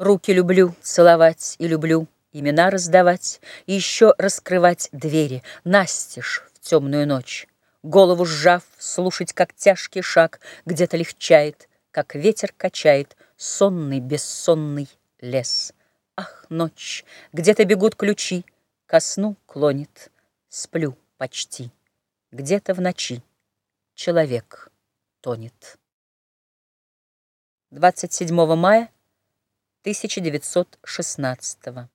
Руки люблю целовать и люблю имена раздавать И еще раскрывать двери настежь в темную ночь. Голову сжав, слушать, как тяжкий шаг Где-то легчает, как ветер качает Сонный, бессонный лес. Ах, ночь, где-то бегут ключи, Ко сну клонит, сплю почти. Где-то в ночи человек тонет. 27 мая 1916